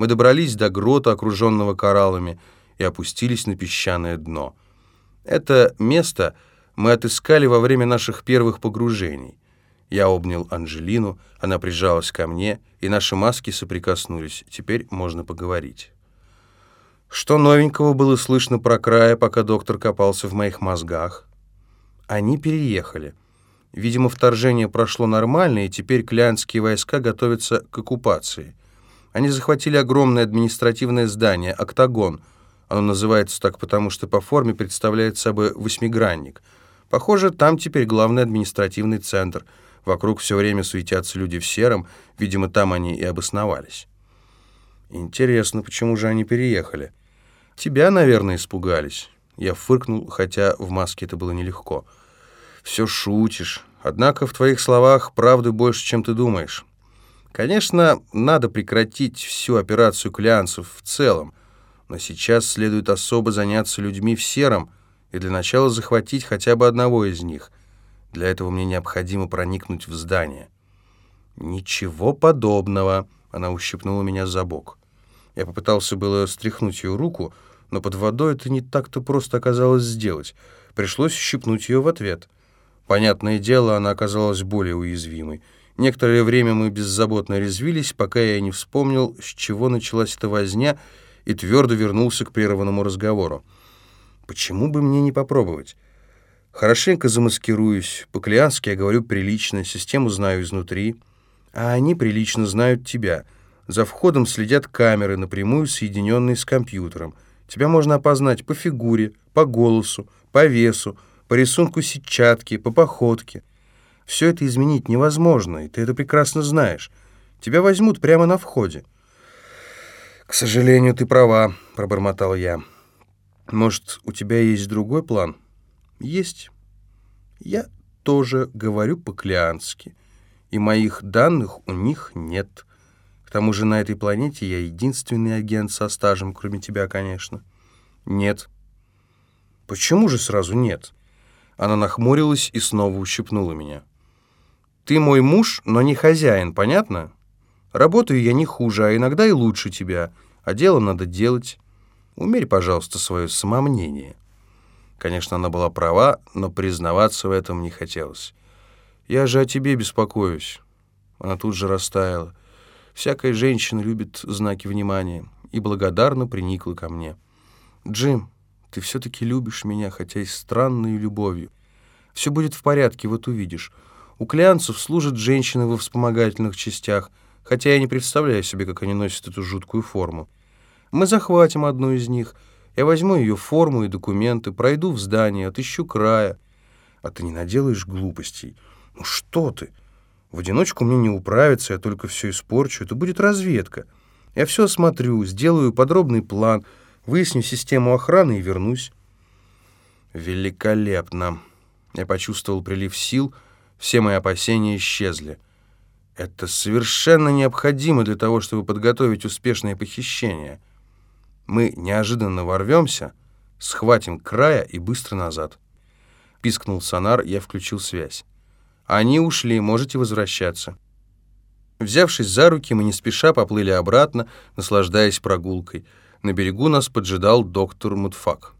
Мы добрались до грота, окруженного кораллами, и опустились на песчаное дно. Это место мы отыскали во время наших первых погружений. Я обнял Анжелину, она прижалась ко мне, и наши маски соприкоснулись. Теперь можно поговорить. Что новенького было слышно про края, пока доктор копался в моих мозгах? Они переехали. Видимо, вторжение прошло нормально, и теперь клянские войска готовятся к оккупации. Они захватили огромное административное здание, октагон. Оно называется так потому, что по форме представляет собой восьмигранник. Похоже, там теперь главный административный центр. Вокруг все время светятся люди в сером, видимо, там они и обосновались. Интересно, почему же они переехали? Тебя, наверное, испугались. Я фыркнул, хотя в маске это было нелегко. Все шутишь. Однако в твоих словах правды больше, чем ты думаешь. Конечно, надо прекратить всю операцию клянцев в целом, но сейчас следует особо заняться людьми в сером и для начала захватить хотя бы одного из них. Для этого мне необходимо проникнуть в здание. Ничего подобного. Она ущипнула меня за бок. Я попытался было стряхнуть ее руку, но под водой это не так-то просто оказалось сделать. Пришлось щипнуть ее в ответ. Понятное дело, она оказалась более уязвимой. Некоторое время мы беззаботно резвились, пока я не вспомнил, с чего началась эта возня, и твердо вернулся к прерванному разговору. Почему бы мне не попробовать? Хорошенько замаскируюсь, по-клиански я говорю прилично, систему знаю изнутри, а они прилично знают тебя. За входом следят камеры, напрямую соединенные с компьютером — Тебя можно опознать по фигуре, по голосу, по весу, по рисунку сетчатки, по походке. Все это изменить невозможно, и ты это прекрасно знаешь. Тебя возьмут прямо на входе. «К сожалению, ты права», — пробормотал я. «Может, у тебя есть другой план?» «Есть. Я тоже говорю по-клиански, и моих данных у них нет». К тому же на этой планете я единственный агент со стажем, кроме тебя, конечно. Нет. Почему же сразу нет? Она нахмурилась и снова ущипнула меня. Ты мой муж, но не хозяин, понятно? Работаю я не хуже, а иногда и лучше тебя, а дело надо делать. Умерь, пожалуйста, свое самомнение. Конечно, она была права, но признаваться в этом не хотелось. Я же о тебе беспокоюсь. Она тут же растаяла. Всякая женщина любит знаки внимания и благодарно приникла ко мне. «Джим, ты все-таки любишь меня, хотя и странной любовью. Все будет в порядке, вот увидишь. У клянцев служат женщины во вспомогательных частях, хотя я не представляю себе, как они носят эту жуткую форму. Мы захватим одну из них. Я возьму ее форму и документы, пройду в здание, отыщу края. А ты не наделаешь глупостей. Ну что ты?» В одиночку мне не управиться, я только все испорчу. Это будет разведка. Я все осмотрю, сделаю подробный план, выясню систему охраны и вернусь. Великолепно. Я почувствовал прилив сил, все мои опасения исчезли. Это совершенно необходимо для того, чтобы подготовить успешное похищение. Мы неожиданно ворвемся, схватим края и быстро назад. Пискнул сонар, я включил связь. Они ушли, можете возвращаться». Взявшись за руки, мы не спеша поплыли обратно, наслаждаясь прогулкой. На берегу нас поджидал доктор Мутфак.